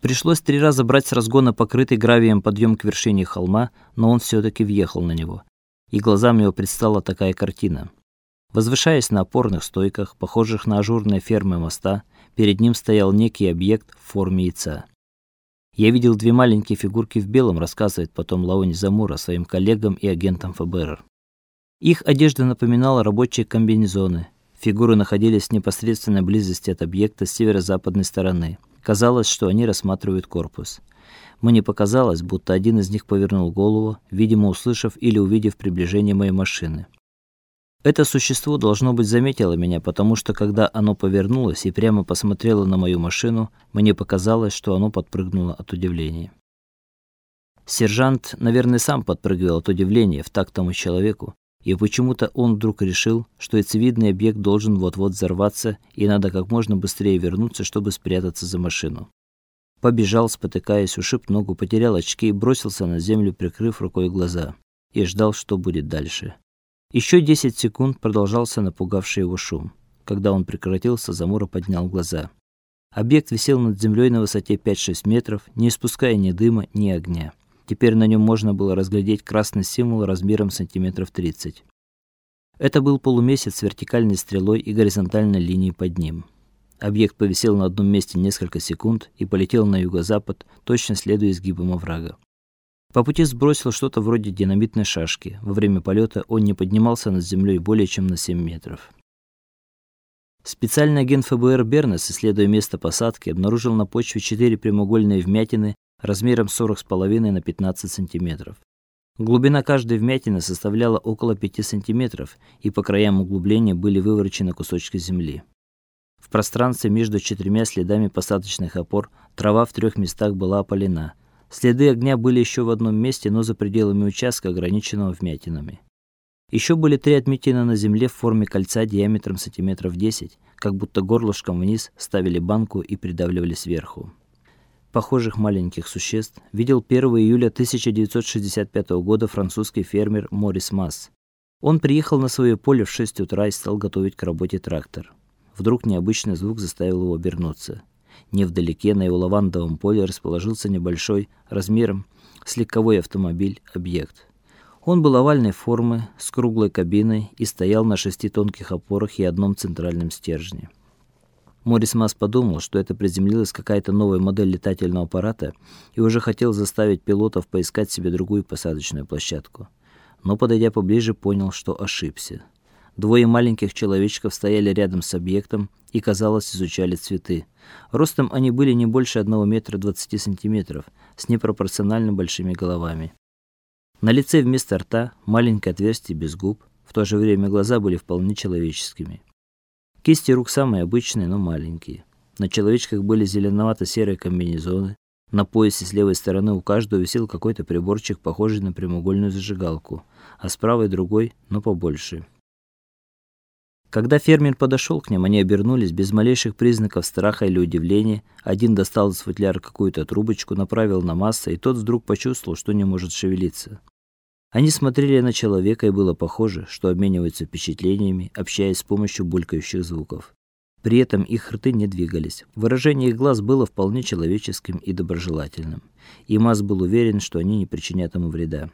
Пришлось три раза брать с разгона покрытый гравием подъем к вершине холма, но он все таки въехал на него. И глазам его предстала такая картина. Возвышаясь на опорных стойках, похожих на ажурные фермы моста, перед ним стоял некий объект в форме яйца. Я видел две маленькие фигурки в белом, рассказывает потом Лаони Замура своим коллегам и агентам ФБР. Их одежда напоминала рабочие комбинезоны. Фигуры находились в непосредственной близости от объекта с северо-западной стороны. Казалось, что они рассматривают корпус. Мне показалось, будто один из них повернул голову, видимо, услышав или увидев приближение моей машины. Это существо должно быть заметило меня, потому что когда оно повернулось и прямо посмотрело на мою машину, мне показалось, что оно подпрыгнуло от удивления. Сержант, наверное, сам подпрыгивал от удивления в такт тому человеку, и почему-то он вдруг решил, что яйцевидный объект должен вот-вот взорваться, и надо как можно быстрее вернуться, чтобы спрятаться за машину. Побежал, спотыкаясь, ушиб ногу, потерял очки и бросился на землю, прикрыв рукой глаза, и ждал, что будет дальше. Еще 10 секунд продолжался напугавший его шум. Когда он прекратился, Замура поднял глаза. Объект висел над землей на высоте 5-6 метров, не испуская ни дыма, ни огня. Теперь на нем можно было разглядеть красный символ размером сантиметров 30. Это был полумесяц с вертикальной стрелой и горизонтальной линией под ним. Объект повисел на одном месте несколько секунд и полетел на юго-запад, точно следуя изгибам оврага. По пути сбросил что-то вроде динамитной шашки. Во время полета он не поднимался над землей более чем на 7 метров. Специальный агент ФБР Бернес, исследуя место посадки, обнаружил на почве четыре прямоугольные вмятины размером 40,5 на 15 сантиметров. Глубина каждой вмятины составляла около 5 сантиметров, и по краям углубления были выворочены кусочки земли. В пространстве между четырьмя следами посадочных опор трава в трех местах была опалена – Следы огня были еще в одном месте, но за пределами участка, ограниченного вмятинами. Еще были три отметины на земле в форме кольца диаметром сантиметров 10, как будто горлышком вниз ставили банку и придавливали сверху. Похожих маленьких существ видел 1 июля 1965 года французский фермер Морис Масс. Он приехал на свое поле в 6 утра и стал готовить к работе трактор. Вдруг необычный звук заставил его обернуться. Невдалеке на его лавандовом поле расположился небольшой размером с легковой автомобиль объект. Он был овальной формы, с круглой кабиной и стоял на шести тонких опорах и одном центральном стержне. Морис Масс подумал, что это приземлилась какая-то новая модель летательного аппарата и уже хотел заставить пилотов поискать себе другую посадочную площадку. Но подойдя поближе, понял, что ошибся. Двое маленьких человечков стояли рядом с объектом и, казалось, изучали цветы. Ростом они были не больше 1 метра 20 сантиметров, с непропорционально большими головами. На лице вместо рта маленькое отверстие без губ, в то же время глаза были вполне человеческими. Кисти рук самые обычные, но маленькие. На человечках были зеленовато-серые комбинезоны. На поясе с левой стороны у каждого висел какой-то приборчик, похожий на прямоугольную зажигалку, а с правой другой, но побольше. Когда фермер подошел к ним, они обернулись без малейших признаков страха или удивления. Один достал из футляра какую-то трубочку, направил на Масса, и тот вдруг почувствовал, что не может шевелиться. Они смотрели на человека, и было похоже, что обмениваются впечатлениями, общаясь с помощью булькающих звуков. При этом их рты не двигались. Выражение их глаз было вполне человеческим и доброжелательным. И Масс был уверен, что они не причинят ему вреда.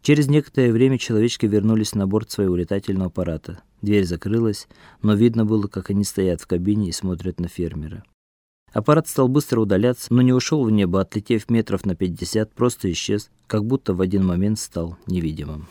Через некоторое время человечки вернулись на борт своего летательного аппарата. Дверь закрылась, но видно было, как они стоят в кабине и смотрят на фермера. Аппарат стал быстро удаляться, но не ушел в небо, отлетев метров на 50, просто исчез, как будто в один момент стал невидимым.